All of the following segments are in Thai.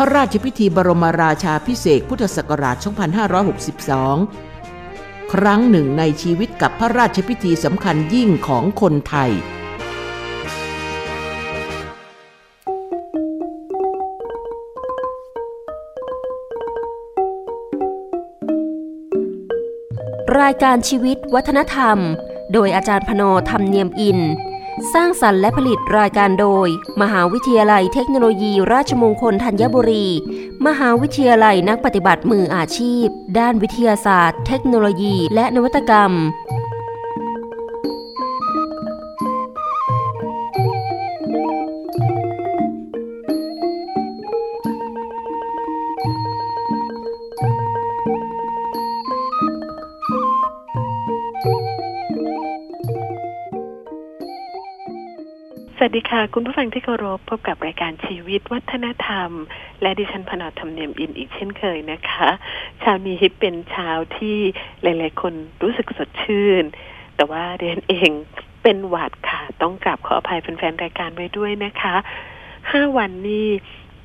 พระราชพิธีบรมราชาพิเศษพุทธศักราช 2562 ครั้งหนึ่งในชีวิตกับพระราชพิธีสำคัญยิ่งของคนไทยรายการชีวิตวัฒนธรรม โดยอาจารย์พโนธรรมเนียมอิน สร้างสรรค์และผลิตรายการโดย มหาวิทยาลัยเทคโนโลยีราชมงคลธัญบุรี มหาวิทยาลัยนักปฏิบัติมืออาชีพ ด้านวิทยาศาสตร์ เทคโนโลยี และนวัตกรรม สวัสดีค่ะ คุณผู้ฟังที่เคารพพบกับรายการชีวิตวัฒนธรรม และดิฉันพนอธรรมเนียมอินอีกเช่นเคยนะคะเช้านี้เป็นเช้าที่หลาย ๆ คนรู้สึกสดชื่น แต่ว่าเรียนเองเป็นหวัดค่ะ ต้องกราบขออภัยแฟน ๆ รายการไว้ด้วยนะคะห้าวันนี้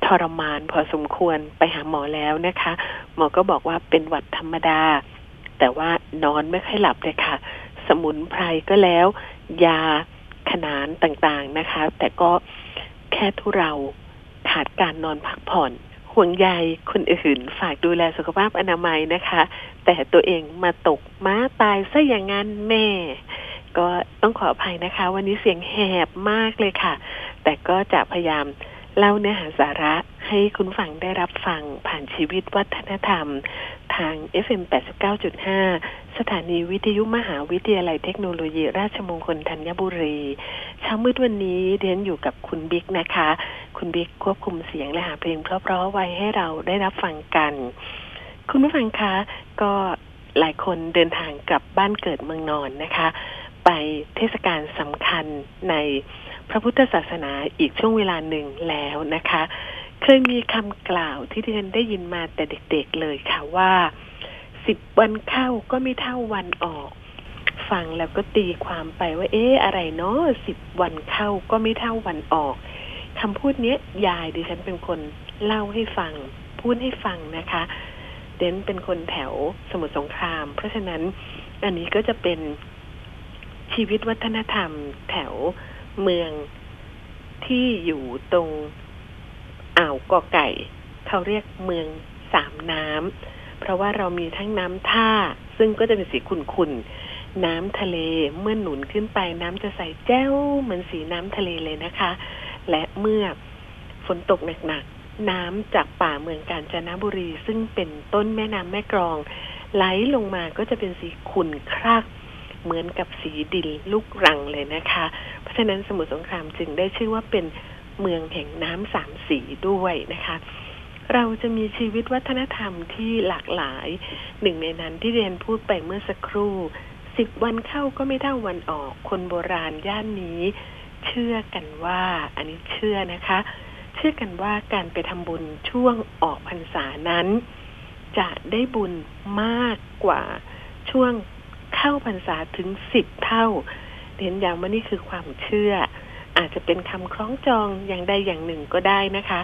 ทรมานพอสมควรไปหาหมอแล้วนะคะ หมอก็บอกว่าเป็นหวัดธรรมดา แต่ว่านอนไม่ค่อยหลับเลยค่ะ สมุนไพรก็แล้ว ยา ขนานต่างๆนะคะ แต่ก็แค่ทุเราขาดการนอนพักผ่อน ห่วงใยคนอื่นฝากดูแลสุขภาพอนามัยนะคะ แต่ตัวเองมาตกม้าตายซะอย่างนั้นแม่ ก็ต้องขออภัยนะคะ วันนี้เสียงแหบมากเลยค่ะ แต่ก็จะพยายาม เล่าเนื้อหาสาระให้คุณฟังได้รับฟังผ่านชีวิตวัฒนธรรม ทาง FM 89.5 สถานีวิทยุมหาวิทยาลัยเทคโนโลยี ราชมงคลธัญบุรี เช้ามืดวันนี้เรียนอยู่กับคุณบิ๊กนะคะ คุณบิ๊กควบคุมเสียงและหาเพลงเพราะๆไว้ให้เราได้รับฟังกัน คุณผู้ฟังคะ ก็หลายคนเดินทางกลับบ้านเกิดเมืองนอนนะคะ ไปเทศกาลสำคัญในพระพุทธศาสนาอีกช่วงเวลาหนึ่งแล้วนะคะ เคยมีคำกล่าวที่ดิฉันได้ยินมาแต่เด็กๆเลยค่ะว่าสิบวันเข้าก็ไม่เท่าวันออก ฟังแล้วก็ตีความไปว่า เอ๊ะอะไรเนาะสิบวันเข้าก็ไม่เท่าวันออกคำพูดนี้ยายดิฉันเป็นคนเล่าให้ฟัง พูดให้ฟังนะคะ เดนเป็นคนแถวสมุทรสงคราม เพราะฉะนั้นอันนี้ก็จะเป็น ชีวิตวัฒนธรรมแถวเมืองที่อยู่ตรงอ่าวกอไก่ เขาเรียกเมืองสามน้ำเพราะว่าเรามีทั้งน้ำท่า ซึ่งก็จะเป็นสีขุ่นๆ น้ำทะเลเมื่อหนุนขึ้นไปน้ำจะใสแจ้วเหมือนสีน้ำทะเลเลยนะคะ และเมื่อฝนตกหนักๆ น้ำจากป่าเมืองกาญจนบุรี ซึ่งเป็นต้นแม่น้ำแม่กรอง ไหลลงมาก็จะเป็นสีขุ่นคราก เหมือนกับสีดินลูกรังเลยนะคะ เพราะฉะนั้นสมุทรสงครามจึงได้ชื่อว่าเป็นเมืองแห่งน้ำสามสีด้วยนะคะ เราจะมีชีวิตวัฒนธรรมที่หลากหลาย หนึ่งในนั้นที่เรียนพูดไปเมื่อสักครู่สิบวันเข้าก็ไม่เท่าวันออก คนโบราณย่านนี้ เชื่อกันว่า อันนี้เชื่อนะคะ เชื่อกันว่าการไปทำบุญช่วงออกพรรษานั้น จะได้บุญมากกว่าช่วง เข้าพรรษาถึงสิบเท่าเรียนย้ำว่านี่คือความเชื่อ อาจจะเป็นคำคล้องจองอย่างใดอย่างหนึ่งก็ได้นะคะ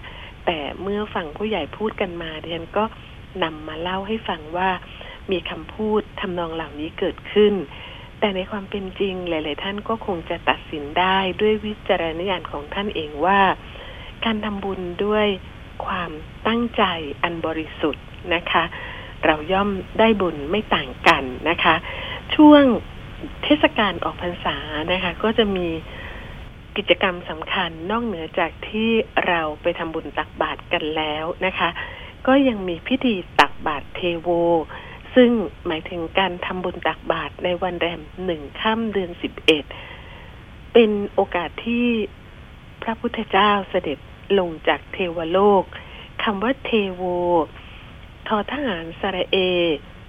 แต่เมื่อฟังผู้ใหญ่พูดกันมาเรียนก็นำมาเล่าให้ฟังว่ามีคำพูดทำนองเหล่านี้เกิดขึ้น แต่ในความเป็นจริงหลาย ๆ ท่านก็คงจะตัดสินได้ด้วยวิจารณญาณของท่านเองว่า การทำบุญด้วยความตั้งใจอันบริสุทธิ์นะคะ เราย่อมได้บุญไม่ต่างกันนะคะ ช่วงเทศกาลออกพรรษานะคะ ก็จะมีกิจกรรมสำคัญนอกเหนือจากที่เราไปทำบุญตักบาตรกันแล้วนะคะ ก็ยังมีพิธีตักบาตรเทโว ซึ่งหมายถึงการทำบุญตักบาตรในวันแรมหนึ่งค่ำเดือนสิบเอ็ดเป็นโอกาสที่พระพุทธเจ้าเสด็จลงจากเทวโลกคำว่าเทโว ทอทหารสระเอ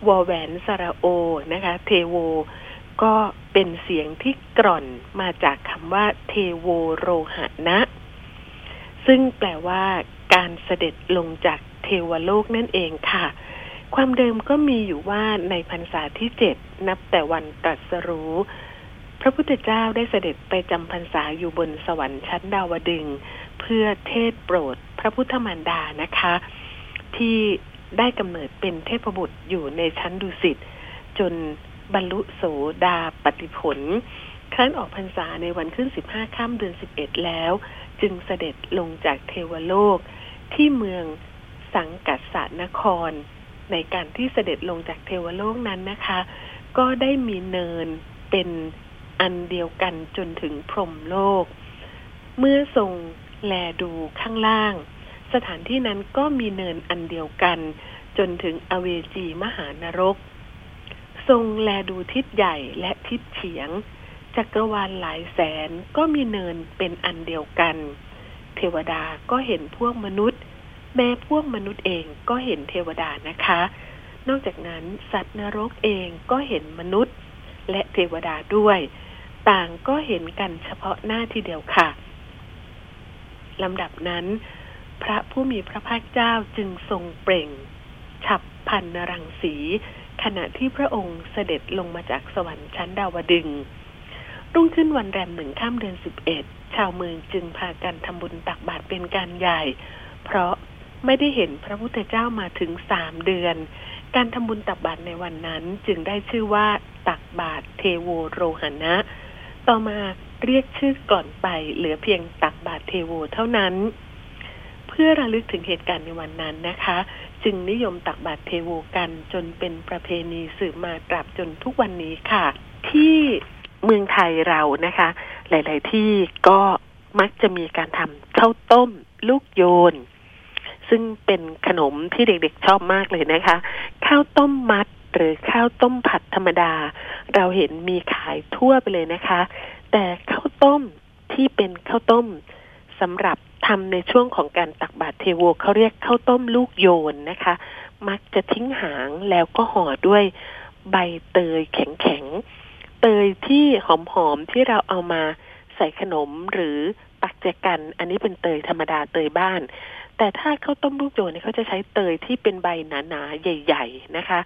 วอแหวนสระโอนะคะเทโว ก็เป็นเสียงที่กร่อนมาจากคำว่า เทโวโรหะนะ ซึ่งแปลว่าการเสด็จลงจากเทวโลกนั่นเองค่ะ ความเดิมก็มีอยู่ว่าในพรรษาที่เจ็ดนับแต่วันตรัสรู้ พระพุทธเจ้าได้เสด็จไปจำพรรษาอยู่บนสวรรค์ชั้นดาวดึง เพื่อเทศโปรดพระพุทธมารดานะคะ ที่ ได้กำเนิดเป็นเทพบุตรอยู่ในชั้นดุสิตจนบรรลุโสดาปฏิผลครั้นออกพรรษาในวันขึ้นสิบห้าค่ำเดือนสิบเอ็ดแล้ว จึงเสด็จลงจากเทวโลก ที่เมืองสังกัสสนคร ในการที่เสด็จลงจากเทวโลกนั้นนะคะ ก็ได้มีเนินเป็นอันเดียวกันจนถึงพรหมโลก เมื่อทรงแลดูข้างล่าง สถานที่นั้นก็มีเนินอันเดียวกัน จนถึงอเวจีมหานรก ทรงแลดูทิศใหญ่และทิศเฉียง จักรวาลหลายแสนก็มีเนินเป็นอันเดียวกัน เทวดาก็เห็นพวกมนุษย์ แม้พวกมนุษย์เองก็เห็นเทวดานะคะ นอกจากนั้นสัตว์นรกเองก็เห็นมนุษย์ และเทวดาด้วย ต่างก็เห็นกันเฉพาะหน้าทีเดียวค่ะลำดับนั้น พระผู้มีพระภาคเจ้าจึงทรงเปล่ง ฉับพันนรังสี ขณะที่พระองค์เสด็จลงมาจากสวรรค์ชั้นดาวดึง รุ่งขึ้นวันแรมหนึ่งข้ามเดือนสิบเอ็ดชาวเมืองจึงพากันทำบุญตักบาตรเป็นการใหญ่ เพราะไม่ได้เห็นพระพุทธเจ้ามาถึงสามเดือน การทำบุญตักบาตรในวันนั้นจึงได้ชื่อว่าตักบาตรเทโวโรหณะ ต่อมาเรียกชื่อก่อนไปเหลือเพียงตักบาตรเทโวเท่านั้น เพื่อระลึกถึงเหตุการณ์ในวันนั้นนะคะ จึงนิยมตักบาตรเทโวกันจนเป็นประเพณีสืบมาตราบจนทุกวันนี้ค่ะ ที่เมืองไทยเรานะคะ หลาย ๆ ที่ก็มักจะมีการทำข้าวต้ม ลูกโยน ซึ่งเป็นขนมที่เด็ก ๆ ชอบมากเลยนะคะ ข้าวต้มมัดหรือข้าวต้มผัดธรรมดา เราเห็นมีขายทั่วไปเลยนะคะ แต่ข้าวต้มที่เป็นข้าวต้มสำหรับ ทำในช่วงของการตักบาตรเทโวเขาเรียกข้าวต้มลูกโยนนะคะ มักจะทิ้งหางแล้วก็ห่อด้วยใบเตยแข็งๆ เตยที่หอมๆที่เราเอามาใส่ขนมหรือปักแจกัน อันนี้เป็นเตยธรรมดาเตยบ้าน แต่ถ้าข้าวต้มลูกโยนเนี่ยเขาจะใช้เตยที่เป็นใบหนาๆ ใหญ่ ๆนะคะ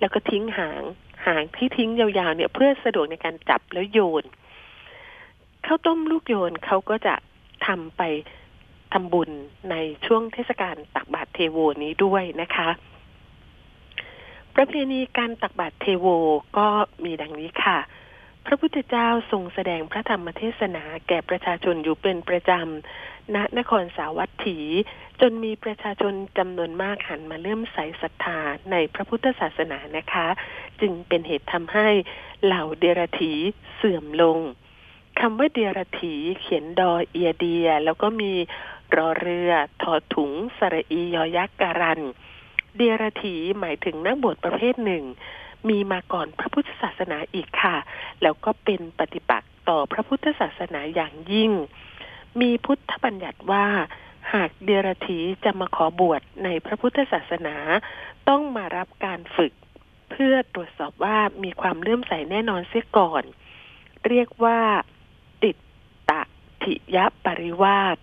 แล้วก็ทิ้งหางหางที่ทิ้งยาวๆเนี่ยเพื่อสะดวกในการจับแล้วโยนข้าวต้มลูกโยนเขาก็จะทำไป ทำบุญในช่วงเทศกาลตักบาตรเทโวนี้ด้วยนะคะ ประเพณีการตักบาตรเทโวก็มีดังนี้ค่ะ พระพุทธเจ้าทรงแสดงพระธรรมเทศนาแก่ประชาชนอยู่เป็นประจำณนครสาวัตถี จนมีประชาชนจำนวนมากหันมาเลื่อมใสศรัทธาในพระพุทธศาสนานะคะ จึงเป็นเหตุทำให้เหล่าเดรธีเสื่อมลงคำว่าเดียรถีเขียนดอเอียเดีย แล้วก็มี รอเรือทอถุงสระอียอยักษ์การัน เดียรถีหมายถึงนักบวชประเภทหนึ่ง มีมาก่อนพระพุทธศาสนาอีกค่ะ แล้วก็เป็นปฏิปักษ์ต่อพระพุทธศาสนาอย่างยิ่ง มีพุทธบัญญัติว่าหากเดียรถีจะมาขอบวชในพระพุทธศาสนา ต้องมารับการฝึก เพื่อตรวจสอบว่ามีความเลื่อมใสแน่นอนเสียก่อน เรียกว่าถิยะปริวาส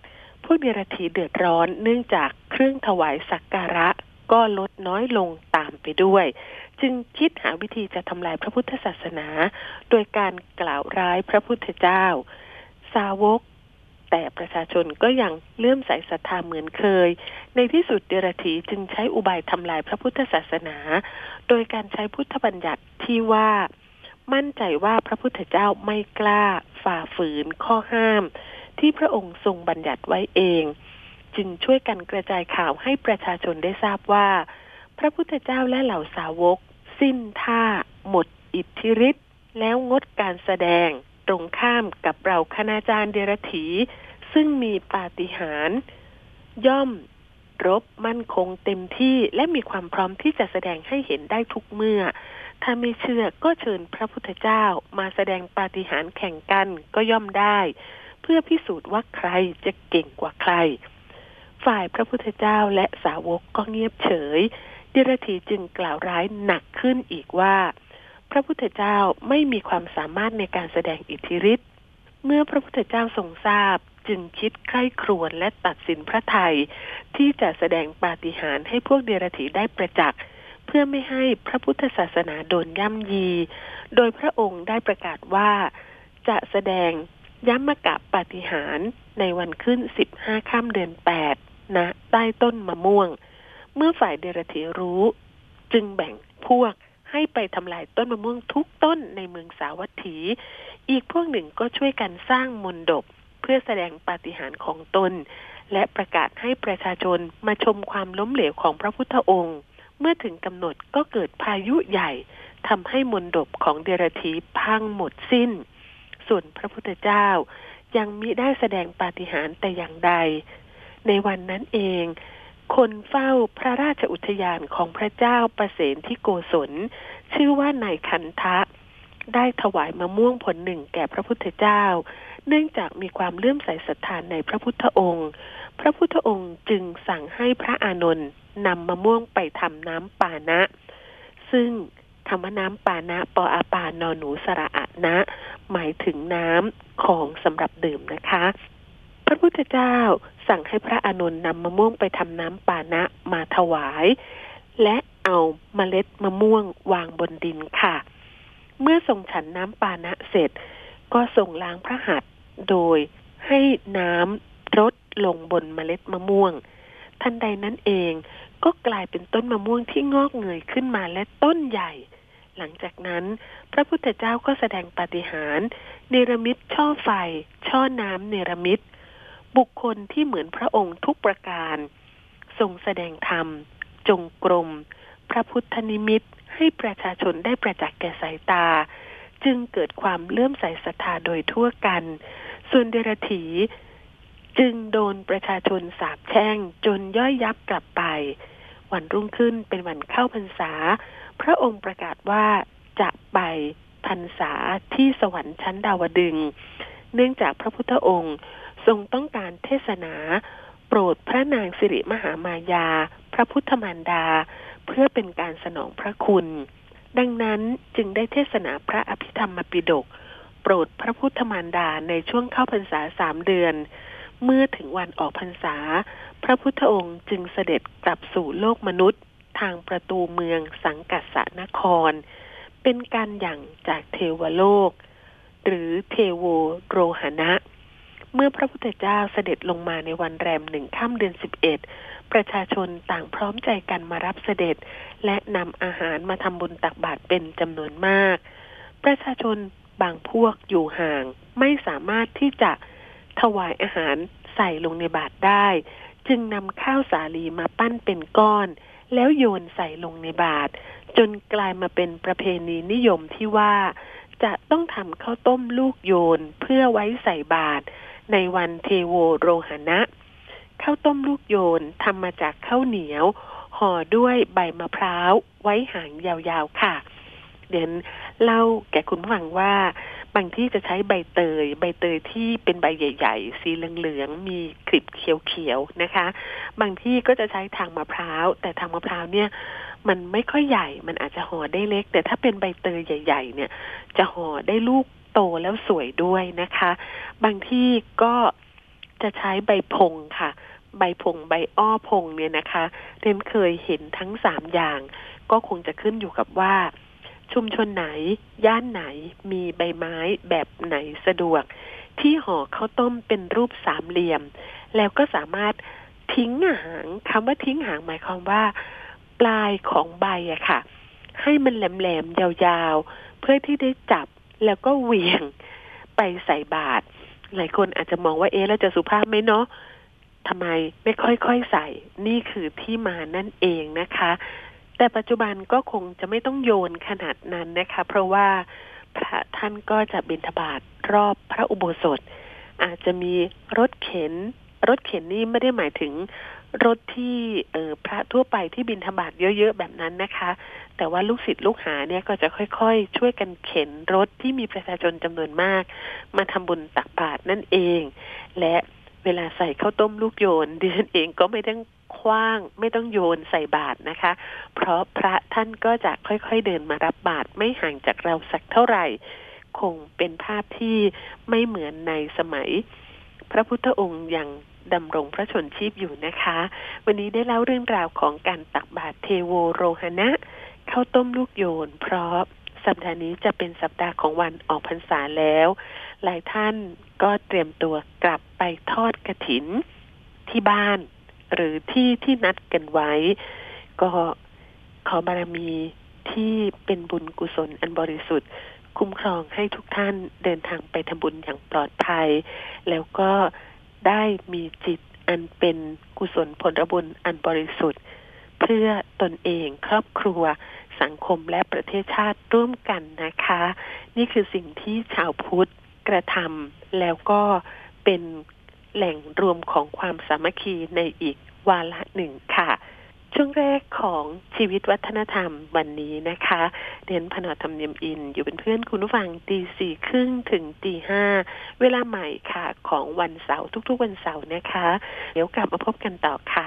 พวกเดรัจฉีเดือดร้อนเนื่องจากเครื่องถวายสักการะก็ลดน้อยลงตามไปด้วย จึงคิดหาวิธีจะทำลายพระพุทธศาสนา โดยการกล่าวร้ายพระพุทธเจ้า สาวก แต่ประชาชนก็ยังเลื่อมใสศรัทธาเหมือนเคย ในที่สุดเดรัจฉีจึงใช้อุบายทำลายพระพุทธศาสนา โดยการใช้พุทธบัญญัติที่ว่า มั่นใจว่าพระพุทธเจ้าไม่กล้าฝ่าฝืนข้อห้าม ที่พระองค์ทรงบัญญัติไว้เอง จึงช่วยกันกระจายข่าวให้ประชาชนได้ทราบว่า พระพุทธเจ้าและเหล่าสาวก สิ้นท่า หมดอิทธิฤทธิ์แล้วงดการแสดง ตรงข้ามกับเราคณาจารย์เดรถี ซึ่งมีปาฏิหาริย์ย่อมรบมั่นคงเต็มที่และมีความพร้อมที่จะแสดงให้เห็นได้ทุกเมื่อ ถ้าไม่เชื่อก็เชิญพระพุทธเจ้ามาแสดงปาฏิหาริย์แข่งกันก็ย่อมได้ เพื่อพิสูจน์ว่าใครจะเก่งกว่าใคร ฝ่ายพระพุทธเจ้าและสาวกก็เงียบเฉย ดิรธีจึงกล่าวร้ายหนักขึ้นอีกว่า พระพุทธเจ้าไม่มีความสามารถในการแสดงอิทธิฤทธิ์เมื่อพระพุทธเจ้าทรงทราบจึงคิดใคร่ครวญและตัดสินพระไทย ที่จะแสดงปาฏิหาริย์ให้พวกเดรถีได้ประจักษ์เพื่อไม่ให้พระพุทธศาสนาโดนย่ำยี โดยพระองค์ได้ประกาศว่า จะแสดง ย้ำมกะปฏิหารในวันขึ้นสิบห้าค่ำเดือนแปดนะใต้ต้นมะม่วง เมื่อฝ่ายเดรัจฉีรู้ จึงแบ่งพวกให้ไปทำลายต้นมะม่วงทุกต้นในเมืองสาวัตถี อีกพวกหนึ่งก็ช่วยกันสร้างมนดบเพื่อแสดงปาฏิหาริย์ของตน และประกาศให้ประชาชนมาชมความล้มเหลวของพระพุทธองค์ เมื่อถึงกำหนดก็เกิดพายุใหญ่ทำให้มนดบของเดรธีพังหมดสิ้น ส่วนพระพุทธเจ้า ยังมิได้แสดงปาฏิหาริย์แต่อย่างใด ในวันนั้นเอง คนเฝ้าพระราชอุทยานของพระเจ้าประเสนที่โกศล ชื่อว่านายคันทะ ได้ถวายมะม่วงผลหนึ่งแก่พระพุทธเจ้า เนื่องจากมีความเลื่อมใสศรัทธานในพระพุทธองค์ พระพุทธองค์จึงสั่งให้พระอานนท์นำมะม่วงไปทำน้ำปานะ ซึ่ง คำว่าน้ำปานะปออาปานอหนูสระอะนะ หมายถึงน้ำของสำหรับดื่มนะคะ พระพุทธเจ้าสั่งให้พระอานนท์นำมะม่วงไปทำน้ำปานะมาถวาย และเอาเมล็ดมะม่วงวางบนดินค่ะ เมื่อทรงฉันน้ำปานะเสร็จ ก็ทรงล้างพระหัตถ์โดยให้น้ำรดลงบนเมล็ดมะม่วง ทันใดนั้นเอง ก็กลายเป็นต้นมะม่วงที่งอกเงยขึ้นมาและต้นใหญ่ หลังจากนั้น พระพุทธเจ้าก็แสดงปาฏิหาริย์เนรมิตช่อไฟ ช่อน้ำเนรมิตบุคคลที่เหมือนพระองค์ทุกประการทรงแสดงธรรม จงกรม พระพุทธนิมิตให้ประชาชนได้ประจักษ์แก่สายตา จึงเกิดความเลื่อมใสศรัทธาโดยทั่วกัน ส่วนเดรถี จึงโดนประชาชนสาบแช่งจนย่อยยับกลับไป วันรุ่งขึ้นเป็นวันเข้าพรรษา พระองค์ประกาศว่าจะไปพรรษาที่สวรรค์ชั้นดาวดึง เนื่องจากพระพุทธองค์ทรงต้องการเทศนา โปรดพระนางสิริมหามายา พระพุทธมารดา เพื่อเป็นการสนองพระคุณ ดังนั้นจึงได้เทศนาพระอภิธรรมปิฎกโปรดพระพุทธมารดาในช่วงเข้าพรรษาสามเดือน เมื่อถึงวันออกพรรษา พระพุทธองค์จึงเสด็จกลับสู่โลกมนุษย์ ทางประตูเมืองสังกัสสนคร เป็นการอย่างจากเทวโลก หรือเทโวโรหณะเมื่อพระพุทธเจ้าเสด็จลงมาในวันแรมหนึ่งค่ำเดือนสิบเอ็ดประชาชนต่างพร้อมใจกันมารับเสด็จ และนำอาหารมาทำบุญตักบาตรเป็นจำนวนมาก ประชาชนบางพวกอยู่ห่างไม่สามารถที่จะ ถวายอาหารใส่ลงในบาตรได้ จึงนำข้าวสาลีมาปั้นเป็นก้อน แล้วโยนใส่ลงในบาตรจนกลายมาเป็นประเพณีนิยมที่ว่า จะต้องทำข้าวต้มลูกโยนเพื่อไว้ใส่บาตรในวันเทโวโรหณะข้าวต้มลูกโยนทำมาจากข้าวเหนียวห่อด้วยใบมะพร้าวไว้หางยาวๆค่ะ เด่นเล่าแก่คุณฟังว่า บางที่จะใช้ใบเตย ใบเตยที่เป็นใบใหญ่ ๆ สีเหลืองๆมีกลีบเขียวๆนะคะ บางที่ก็จะใช้ทางมะพร้าว แต่ทางมะพร้าวเนี่ยมันไม่ค่อยใหญ่ มันอาจจะห่อได้เล็ก แต่ถ้าเป็นใบเตยใหญ่ ๆ เนี่ย จะห่อได้ลูกโตแล้วสวยด้วยนะคะ บางที่ก็จะใช้ใบพงค่ะ ใบพงใบอ้อพงเนี่ยนะคะเรนเคยเห็นทั้งสามอย่าง ก็คงจะขึ้นอยู่กับว่า ชุมชนไหน ย่านไหนมีใบไม้แบบไหนสะดวก ที่ห่อข้าวต้มเป็นรูปสามเหลี่ยม แล้วก็สามารถทิ้งหางคำว่าทิ้งหางหมายความว่า ปลายของใบอะค่ะ ให้มันแหลมๆยาวๆ เพื่อที่ได้จับแล้วก็เหวี่ยงไปใส่บาตรหลายคนอาจจะมองว่าเอ๊ะเราจะสุภาพไหมเนาะทำไมไม่ค่อยๆใส่ นี่คือที่มานั่นเองนะคะ แต่ปัจจุบันก็คงจะไม่ต้องโยนขนาดนั้นนะคะ เพราะว่าพระท่านก็จะบิณฑบาตรอบพระอุโบสถ อาจจะมีรถเข็น รถเข็นนี่ไม่ได้หมายถึงรถที่เออพระทั่วไปที่บินธบาตเยอะๆแบบนั้นนะคะ แต่ว่าลูกศิษย์ลูกหาเนี่ยก็จะค่อยๆ ช่วยกันเข็นรถที่มีประชาชนจำนวนมาก มาทำบุญตักบาตรนั่นเอง และเวลาใส่ข้าวต้มลูกโยนดิฉันเองก็ไม่ต้อง คว้างไม่ต้องโยนใส่บาตรนะคะ เพราะพระท่านก็จะค่อยๆเดินมารับบาตรไม่ห่างจากเราสักเท่าไหร่ คงเป็นภาพที่ไม่เหมือนในสมัย พระพุทธองค์ยังดำรงพระชนชีพอยู่นะคะ วันนี้ได้เล่าเรื่องราวของการตักบาตรเทโวโรหณะข้าวต้มลูกโยน เพราะสัปดาห์นี้จะเป็นสัปดาห์ของวันออกพรรษาแล้ว หลายท่านก็เตรียมตัวกลับไปทอดกระถินที่บ้าน หรือที่ที่นัดกันไว้ ก็ขอบารมีที่เป็นบุญกุศลอันบริสุทธิ์ คุ้มครองให้ทุกท่านเดินทางไปทำบุญอย่างปลอดภัย แล้วก็ได้มีจิตอันเป็นกุศลผลบุญอันบริสุทธิ์ เพื่อตนเองครอบครัวสังคมและประเทศชาติร่วมกันนะคะ นี่คือสิ่งที่ชาวพุทธกระทำแล้วก็เป็น แหล่งรวมของความสามัคคีในอีกวาระหนึ่งค่ะ ช่วงแรกของชีวิตวัฒนธรรมวันนี้นะคะเรียนพนอธรรมเนียมอิน อยู่เป็นเพื่อนคุณผู้ฟังตีสี่ครึ่งถึงตีห้าเวลาใหม่ค่ะ ของวันเสาร์ทุกๆวันเสาร์นะคะ เดี๋ยวกลับมาพบกันต่อค่ะ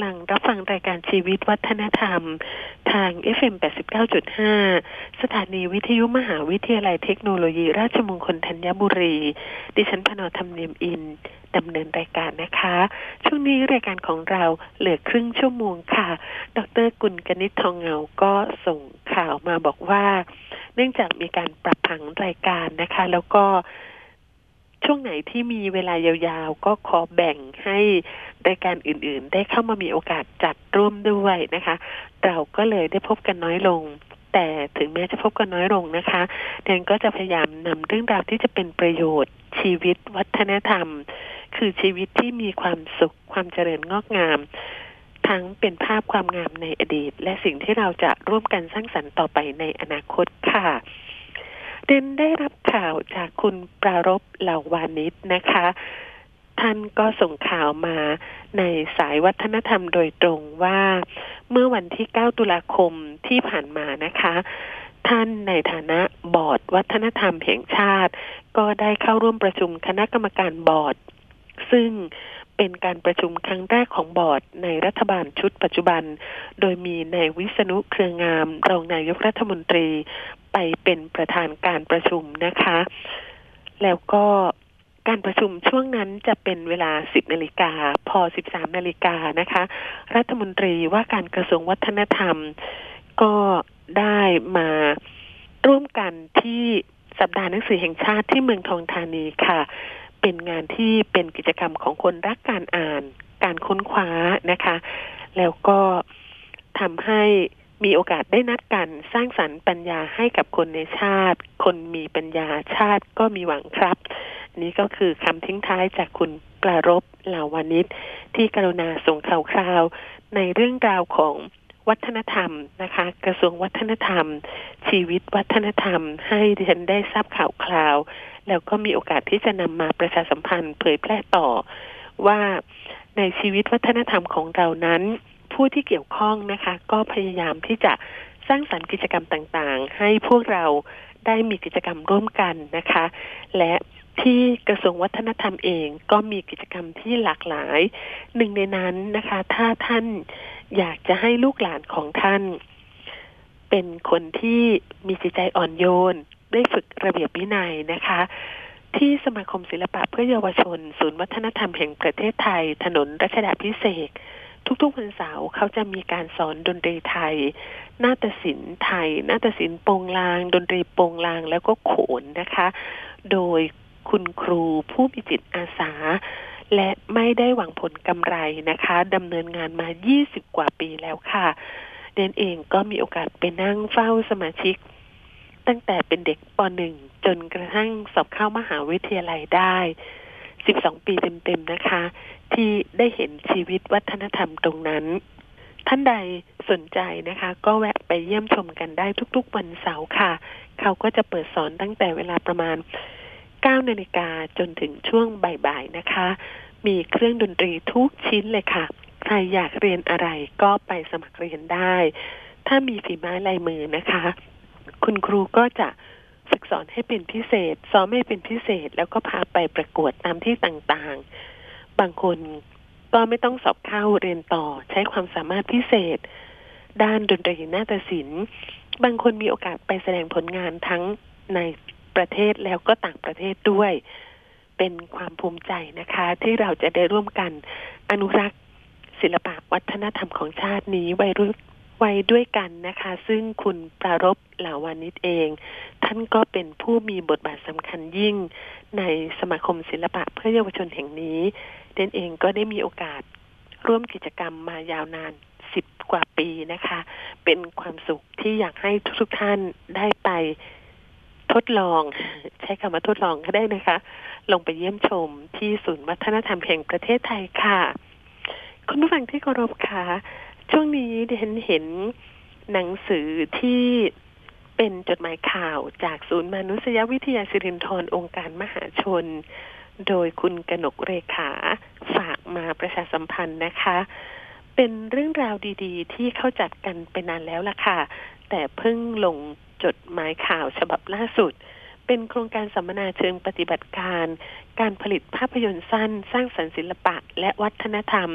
ลังรับฟังรายการชีวิตวัฒนธรรม ทาง FM 89.5 สถานีวิทยุมหาวิทยาลัยเทคโนโลยี ราชมงคลธัญบุรี ดิฉันพนธรรมเนียมอินดำเนินรายการนะคะ ช่วงนี้รายการของเราเหลือครึ่งชั่วโมงค่ะ ดรกุลกนิษฐ์ทองเงา ก็ส่งข่าวมาบอกว่า เนื่องจากมีการปรับผังรายการนะคะ แล้วก็ ช่วงไหนที่มีเวลายาวๆ ก็ขอแบ่งให้รายการอื่นๆ ได้เข้ามามีโอกาสจัดร่วมด้วยนะคะ เราก็เลยได้พบกันน้อยลง แต่ถึงแม้จะพบกันน้อยลงนะคะเดนก็จะพยายามนำเรื่องราวที่จะเป็นประโยชน์ชีวิตวัฒนธรรม คือชีวิตที่มีความสุขความเจริญงอกงามทั้งเป็นภาพความงามในอดีต และสิ่งที่เราจะร่วมกันสร้างสรรค์ต่อไปในอนาคตค่ะ ดิฉันได้รับข่าวจากคุณปรารพ เหล่าวานิชนะคะ ท่านก็ส่งข่าวมาในสายวัฒนธรรมโดยตรงว่า เมื่อวันที่ 9 ตุลาคมที่ผ่านมานะคะ ท่านในฐานะบอร์ดวัฒนธรรมแห่งชาติ ก็ได้เข้าร่วมประชุมคณะกรรมการบอร์ด ซึ่งเป็นการประชุมครั้งแรกของบอร์ดในรัฐบาลชุดปัจจุบัน โดยมีนายวิษณุเครืองาม รองนายกรัฐมนตรี ไปเป็นประธานการประชุมนะคะ แล้วก็การประชุมช่วงนั้นจะเป็นเวลา 10นาฬิกาพอ 13นาฬิกานะคะ รัฐมนตรีว่าการกระทรวงวัฒนธรรม ก็ได้มาร่วมกันที่สัปดาห์หนังสือแห่งชาติที่เมืองทองธานีค่ะ เป็นงานที่เป็นกิจกรรมของคนรักการอ่าน การค้นคว้านะคะ แล้วก็ทำให้ มีโอกาสได้นัดกันสร้างสรรค์ปัญญาให้กับคนในชาติ คนมีปัญญาชาติก็มีหวังครับ นี้ก็คือคำทิ้งท้ายจากคุณปรารบเหล่าวานิชที่กรุณาส่งข่าวคราว ในเรื่องราวของวัฒนธรรมนะคะ กระทรวงวัฒนธรรม ชีวิตวัฒนธรรม ให้ดิฉันได้ทราบข่าวคราว แล้วก็มีโอกาสที่จะนำมาประชาสัมพันธ์เผยแพร่ต่อว่าในชีวิตวัฒนธรรมของเรานั้น ผู้ที่เกี่ยวข้องนะคะ ก็พยายามที่จะสร้างสรรค์กิจกรรมต่างๆ ให้พวกเราได้มีกิจกรรมร่วมกันนะคะ และที่กระทรวงวัฒนธรรมเองก็มีกิจกรรมที่หลากหลาย หนึ่งในนั้นนะคะ ถ้าท่านอยากจะให้ลูกหลานของท่าน เป็นคนที่มีจิตใจอ่อนโยน ได้ฝึกระเบียบวินัยนะคะ ที่สมาคมศิลปะเพื่อเยาวชน ศูนย์วัฒนธรรมแห่งประเทศไทย ถนนรัชดาพิเศษ ทุกๆวันเสาร์เขาจะมีการสอนดนตรีไทย นาฏศิลป์ไทย นาฏศิลป์โปงลาง ดนตรีโปงลางแล้วก็โขนนะคะ โดยคุณครูผู้มีจิตอาสา และไม่ได้หวังผลกำไรนะคะดำเนินงานมา 20 กว่าปีแล้วค่ะเดนเองก็มีโอกาสไปนั่งเฝ้าสมาชิก ตั้งแต่เป็นเด็กป .1 จนกระทั่งสอบเข้ามหาวิทยาลัยได้ 12 ปีเต็มๆนะคะ ที่ได้เห็นชีวิตวัฒนธรรมตรงนั้น ท่านใดสนใจนะคะ ก็แวะไปเยี่ยมชมกันได้ทุกๆวันเสาร์ค่ะ เขาก็จะเปิดสอนตั้งแต่เวลาประมาณ9นาฬิกาจนถึงช่วงบ่ายๆนะคะ มีเครื่องดนตรีทุกชิ้นเลยค่ะ ใครอยากเรียนอะไรก็ไปสมัครเรียนได้ ถ้ามีฝีไม้ลายมือนะคะ คุณครูก็จะฝึกสอนให้เป็นพิเศษ ซ้อมให้เป็นพิเศษ แล้วก็พาไปประกวดตามที่ต่างๆ บางคนก็ไม่ต้องสอบเข้าเรียนต่อใช้ความสามารถพิเศษ ด้านดนตรีนาฏศิลป์ บางคนมีโอกาสไปแสดงผลงานทั้งในประเทศแล้วก็ต่างประเทศด้วย เป็นความภูมิใจนะคะ ที่เราจะได้ร่วมกันอนุรักษ์ศิลปะวัฒนธรรมของชาตินี้ไว้รุ่ไว้ด้วยกันนะคะ ซึ่งคุณปรารบเหลาวานิชเอง ท่านก็เป็นผู้มีบทบาทสำคัญยิ่ง ในสมาคมศิลปะเพื่อเยาวชนแห่งนี้ เดนเองก็ได้มีโอกาสร่วมกิจกรรมมายาวนานสิบกว่าปีนะคะ เป็นความสุขที่อยากให้ทุกท่านได้ไปทดลอง ใช้คำว่าทดลองก็ได้นะคะ ลงไปเยี่ยมชมที่ศูนย์วัฒนธรรมแห่งประเทศไทยค่ะ คุณผู้ฟังที่เคารพค่ะ ช่วงนี้ดิฉันเห็นหนังสือที่เป็นจดหมายข่าวจากศูนย์มนุษยวิทยาสิรินทรองค์การมหาชน โดยคุณกนกเรขาฝากมาประชาสัมพันธ์นะคะ เป็นเรื่องราวดีๆ ที่เข้าจัดกันไปนานแล้วล่ะค่ะ แต่เพิ่งลงจดหมายข่าวฉบับล่าสุด เป็นโครงการสัมมนาเชิงปฏิบัติการ การผลิตภาพยนตร์สั้น สร้างสรรค์ศิลปะและวัฒนธรรม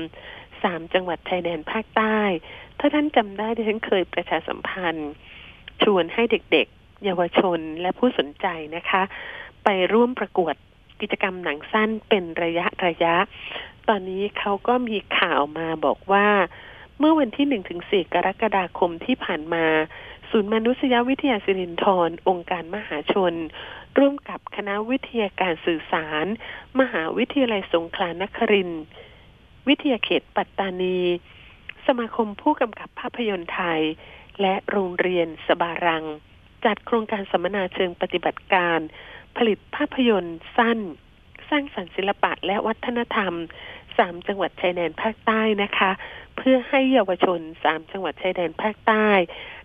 สามจังหวัดชายแดนภาคใต้ ถ้าท่านจำได้ที่ฉันเคยประชาสัมพันธ์ ชวนให้เด็กๆ เยาวชนและผู้สนใจนะคะ ไปร่วมประกวด กิจกรรมหนังสั้นเป็นระยะระยะ ตอนนี้เขาก็มีข่าวมาบอกว่า เมื่อวันที่หนึ่งถึงสี่กรกฎาคมที่ผ่านมา ศูนย์มนุษยวิทยาสิรินธรองค์การมหาชน ร่วมกับคณะวิทยาการสื่อสาร มหาวิทยาลัยสงขลานครินวิทยาเขตปัตตานี สมาคมผู้กำกับภาพยนตร์ไทย และโรงเรียนสบารัง จัดโครงการสัมมนาเชิงปฏิบัติการ ผลิตภาพยนตร์สั้น สร้างสรรค์ศิลปะและวัฒนธรรมสามจังหวัดชายแดนภาคใต้นะคะ เพื่อให้เยาวชนสามจังหวัดชายแดนภาคใต้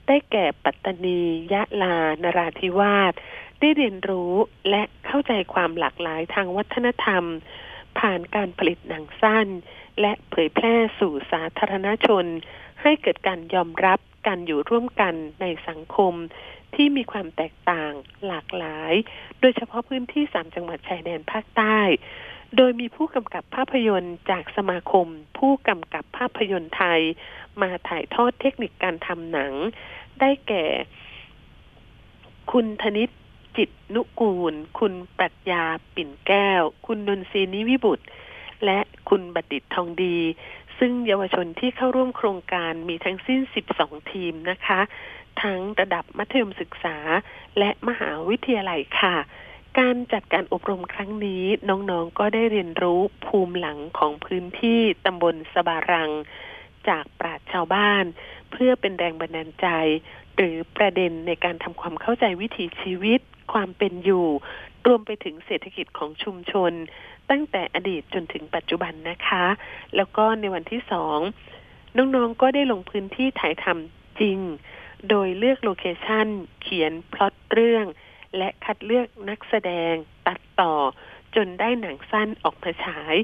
ได้แก่ปัตตานี ยะลา นราธิวาสได้เรียนรู้และเข้าใจความหลากหลายทางวัฒนธรรม ผ่านการผลิตหนังสั้น และเผยแพร่สู่สาธารณชน ให้เกิดการยอมรับการอยู่ร่วมกันในสังคม ที่มีความแตกต่างหลากหลาย โดยเฉพาะพื้นที่สามจังหวัดชายแดนภาคใต้ โดยมีผู้กำกับภาพยนตร์จากสมาคม ผู้กำกับภาพยนตร์ไทย มาถ่ายทอดเทคนิคการทำหนัง ได้แก่ คุณธนิตจิตนุกูล คุณปรัชญาปิ่นแก้ว คุณนนทรีนิวิบุตร และคุณบัณฑิตทองดี ซึ่งเยาวชนที่เข้าร่วมโครงการมีทั้งสิ้น 12 ทีมนะคะ ทั้งระดับมัธยมศึกษา และมหาวิทยาลัยค่ะ การจัดการอบรมครั้งนี้น้องๆก็ได้เรียนรู้ภูมิหลังของพื้นที่ตำบลสบารัง จากปราชชาวบ้าน เพื่อเป็นแรงบันดาลใจ หรือประเด็นในการทำความเข้าใจวิถีชีวิต ความเป็นอยู่ รวมไปถึงเศรษฐกิจของชุมชน ตั้งแต่อดีตจนถึงปัจจุบันนะคะ แล้วก็ในวันที่สองน้องๆก็ได้ลงพื้นที่ถ่ายทำจริง โดยเลือกโลเคชันเขียนพล็อตเรื่อง และคัดเลือกนักแสดง ตัดต่อ จนได้หนังสั้นออกมาฉาย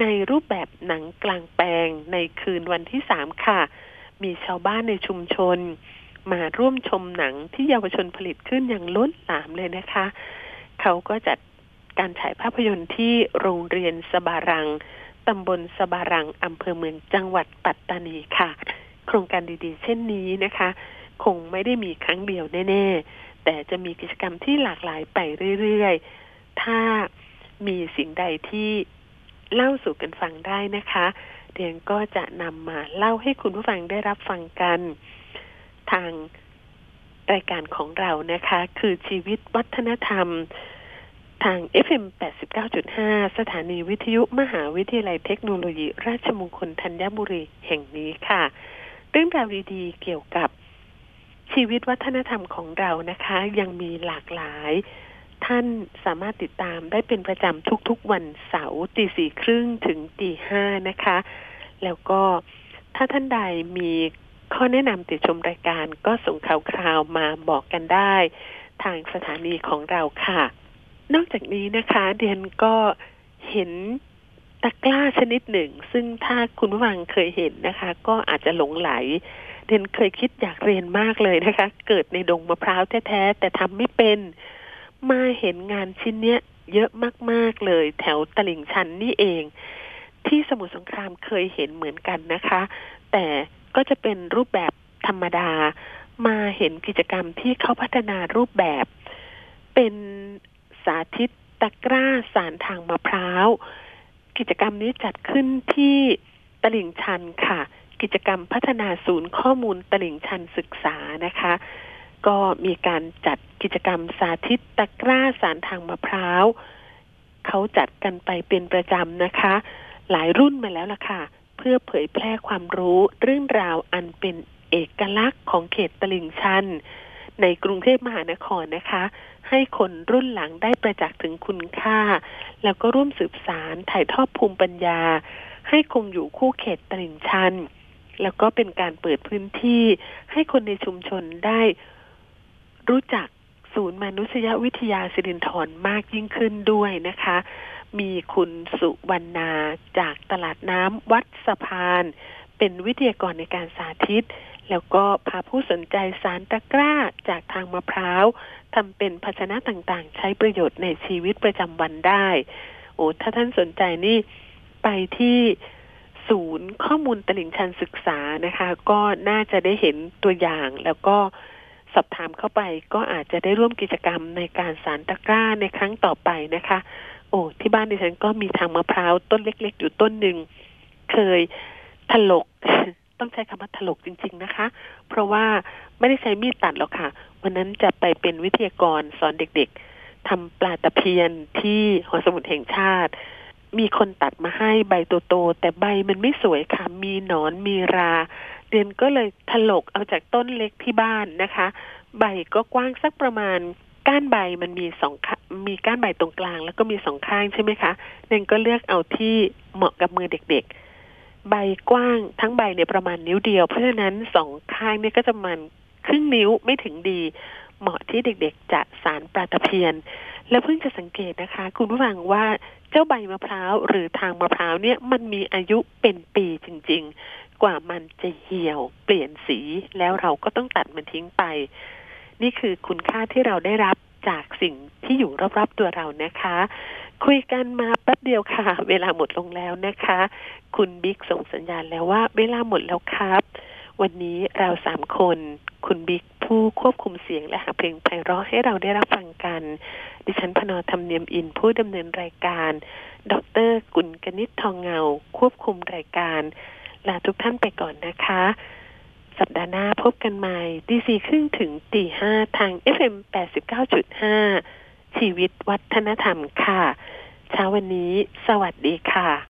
ในรูปแบบหนังกลางแปลงในคืนวันที่สามค่ะ มีชาวบ้านในชุมชน มาร่วมชมหนังที่เยาวชนผลิตขึ้นอย่างล้นหลามเลยนะคะ เขาก็จัดการฉายภาพยนตร์ที่โรงเรียนสบารัง ตำบลสบารัง อำเภอเมืองจังหวัดปัตตานีค่ะ โครงการดีๆ เช่นนี้นะคะ คงไม่ได้มีครั้งเดียวแน่ ๆ แต่จะมีกิจกรรมที่หลากหลายไปเรื่อยๆ ถ้ามีสิ่งใดที่เล่าสู่กันฟังได้นะคะเดียนก็จะนำมาเล่าให้คุณผู้ฟังได้รับฟังกัน ทางรายการของเรานะคะ คือชีวิตวัฒนธรรม ทาง FM 89.5 สถานีวิทยุมหาวิทยาลัยเทคโนโลยี ราชมงคลธัญบุรีแห่งนี้ค่ะ เรื่องราวดีๆ เกี่ยวกับ ชีวิตวัฒนธรรมของเรานะคะ ยังมีหลากหลาย ท่านสามารถติดตามได้เป็นประจำทุกๆวันเสาร์ตีสี่ครึ่งถึงตีห้านะคะ แล้วก็ถ้าท่านใดมีข้อแนะนำติดชมรายการก็ส่งข่าวคราวมาบอกกันได้ ทางสถานีของเราค่ะ นอกจากนี้นะคะ เดียนก็เห็นตะกร้าชนิดหนึ่ง ซึ่งถ้าคุณผู้ฟังเคยเห็นนะคะ ก็อาจจะหลงไหล เดนเคยคิดอยากเรียนมากเลยนะคะ เกิดในดงมะพร้าวแท้ๆแต่ทำไม่เป็น มาเห็นงานชิ้นเนี้ยเยอะมากๆเลย แถวตลิ่งชันนี่เอง ที่สมุทรสงครามเคยเห็นเหมือนกันนะคะ แต่ก็จะเป็นรูปแบบธรรมดา มาเห็นกิจกรรมที่เขาพัฒนารูปแบบ เป็นสาธิตตะกร้าสารทางมะพร้าว กิจกรรมนี้จัดขึ้นที่ตลิ่งชันค่ะ กิจกรรมพัฒนาศูนย์ข้อมูลตลิ่งชันศึกษานะคะ ก็มีการจัดกิจกรรมสาธิตตะกร้าสารทางมะพร้าวเขาจัดกันไปเป็นประจำนะคะ หลายรุ่นมาแล้วล่ะค่ะ เพื่อเผยแพร่ความรู้เรื่องราวอันเป็นเอกลักษณ์ของเขตตลิ่งชัน ในกรุงเทพมหานครนะคะ ให้คนรุ่นหลังได้ประจักษ์ถึงคุณค่า แล้วก็ร่วมสืบสารถ่ายทอดภูมิปัญญา ให้คงอยู่คู่เขตตลิ่งชัน แล้วก็เป็นการเปิดพื้นที่ให้คนในชุมชนได้รู้จักศูนย์มนุษยวิทยาสิรินธรมากยิ่งขึ้นด้วยนะคะ มีคุณสุวรรณาจากตลาดน้ำวัดสะพาน เป็นวิทยากรในการสาธิต แล้วก็พาผู้สนใจสารตะกร้าจากทางมะพร้าวทำเป็นภาชนะต่างๆ ใช้ประโยชน์ในชีวิตประจำวันได้ โอ้ถ้าท่านสนใจนี่ไปที่ ศูนย์ข้อมูลตลิ่งชันศึกษานะคะ ก็น่าจะได้เห็นตัวอย่างแล้วก็สอบถามเข้าไปก็อาจจะได้ร่วมกิจกรรมในการสารตะกร้าในครั้งต่อไปนะคะ โอ้ที่บ้านดิฉันก็มีทางมะพร้าวต้นเล็ก ๆ อยู่ต้นหนึ่งเคยถลก ต้องใช้คำว่าถลกจริง ๆนะคะ เพราะว่าไม่ได้ใช้มีดตัดหรอกค่ะ วันนั้นจะไปเป็นวิทยากรสอนเด็ก ๆทำปลาตะเพียนที่หอสมุดแห่งชาติ มีคนตัดมาให้ใบโตๆแต่ใบมันไม่สวยค่ะ มีหนอนมีราเดือนก็เลยถลกเอาจากต้นเล็กที่บ้านนะคะ ใบก็กว้างสักประมาณก้านใบมันมีสองมีก้านใบตรงกลาง แล้วก็มีสองข้างใช่ไหมคะเดือนก็เลือกเอาที่เหมาะกับมือเด็ก ๆ ใบกว้างทั้งใบเนี่ยประมาณนิ้วเดียว เพราะฉะนั้นสองข้างเนี่ยก็จะมาณครึ่งนิ้วไม่ถึงดี เหมาะที่เด็กๆ จะสารปลาตะเพียน แล้วเพิ่งจะสังเกตนะคะ คุณผู้ฟังว่าเจ้าใบมะพร้าวหรือทางมะพร้าวเนี่ยมันมีอายุเป็นปีจริง ๆ กว่ามันจะเหี่ยว เปลี่ยนสีแล้วเราก็ต้องตัดมันทิ้งไป นี่คือคุณค่าที่เราได้รับจากสิ่งที่อยู่รอบๆตัวเรานะคะ คุยกันมาแป๊บเดียวค่ะ เวลาหมดลงแล้วนะคะ คุณบิ๊กส่งสัญญาณแล้วว่า เวลาหมดแล้วครับ วันนี้เราสามคน คุณบิ๊ก ผู้ควบคุมเสียงและหาเพลงไพเราะให้เราได้รับฟังกัน ดิฉันพนอธรรมเนียมอินผู้ดำเนินรายการ ดรกุลกนิษฐ์ทองเงา ควบคุมรายการ ลาทุกท่านไปก่อนนะคะ สัปดาห์หน้าพบกันใหม่ดีสี่ครึ่งถึงตีห้าทาง FM 89.5 ชีวิตวัฒนธรรมค่ะ เช้าวันนี้ สวัสดีค่ะ